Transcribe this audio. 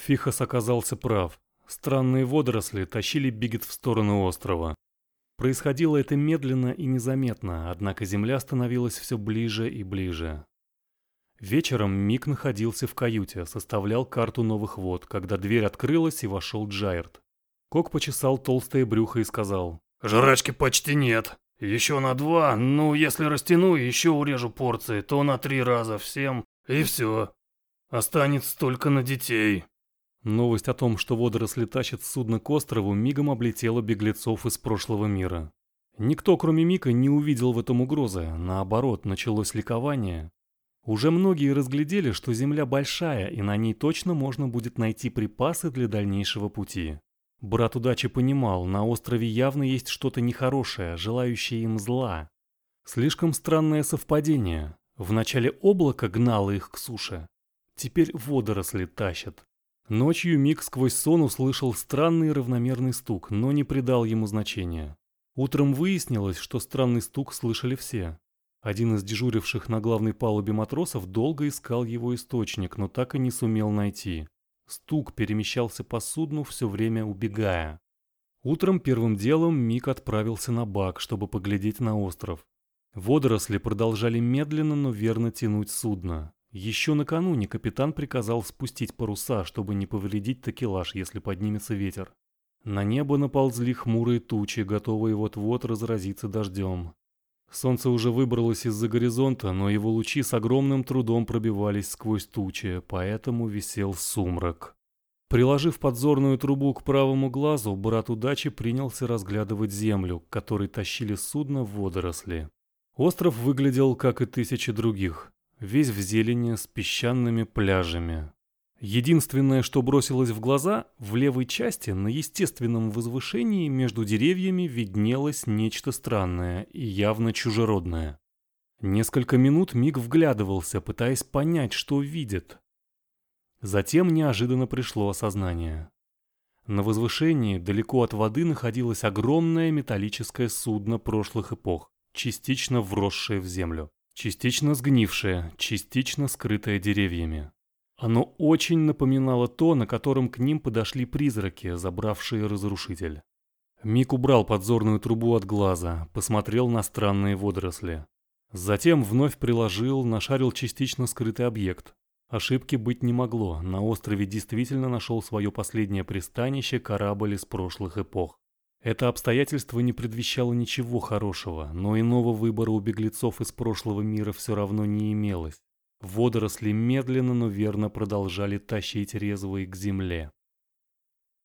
Фихос оказался прав. Странные водоросли тащили Бигет в сторону острова. Происходило это медленно и незаметно, однако земля становилась все ближе и ближе. Вечером Мик находился в каюте, составлял карту новых вод, когда дверь открылась и вошел Джайрт. Кок почесал толстое брюхо и сказал. «Жрачки почти нет. Еще на два, ну, если растяну и еще урежу порции, то на три раза всем, и все. Останется только на детей». Новость о том, что водоросли тащат судно к острову, мигом облетела беглецов из прошлого мира. Никто, кроме Мика, не увидел в этом угрозы, наоборот, началось ликование. Уже многие разглядели, что Земля большая, и на ней точно можно будет найти припасы для дальнейшего пути. Брат удачи понимал, на острове явно есть что-то нехорошее, желающее им зла. Слишком странное совпадение. Вначале облако гнало их к суше. Теперь водоросли тащат. Ночью Мик сквозь сон услышал странный равномерный стук, но не придал ему значения. Утром выяснилось, что странный стук слышали все. Один из дежуривших на главной палубе матросов долго искал его источник, но так и не сумел найти. Стук перемещался по судну, все время убегая. Утром первым делом Мик отправился на бак, чтобы поглядеть на остров. Водоросли продолжали медленно, но верно тянуть судно. Еще накануне капитан приказал спустить паруса, чтобы не повредить такелаж, если поднимется ветер. На небо наползли хмурые тучи, готовые вот-вот разразиться дождем. Солнце уже выбралось из-за горизонта, но его лучи с огромным трудом пробивались сквозь тучи, поэтому висел сумрак. Приложив подзорную трубу к правому глазу, брат удачи принялся разглядывать землю, которой тащили судно водоросли. Остров выглядел, как и тысячи других, весь в зелени с песчаными пляжами. Единственное, что бросилось в глаза, в левой части на естественном возвышении между деревьями виднелось нечто странное и явно чужеродное. Несколько минут Миг вглядывался, пытаясь понять, что видит. Затем неожиданно пришло осознание. На возвышении, далеко от воды, находилось огромное металлическое судно прошлых эпох, частично вросшее в землю, частично сгнившее, частично скрытое деревьями. Оно очень напоминало то, на котором к ним подошли призраки, забравшие разрушитель. Мик убрал подзорную трубу от глаза, посмотрел на странные водоросли. Затем вновь приложил, нашарил частично скрытый объект. Ошибки быть не могло, на острове действительно нашел свое последнее пристанище корабль из прошлых эпох. Это обстоятельство не предвещало ничего хорошего, но иного выбора у беглецов из прошлого мира все равно не имелось. Водоросли медленно, но верно продолжали тащить резвые к земле.